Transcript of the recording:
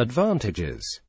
Advantages.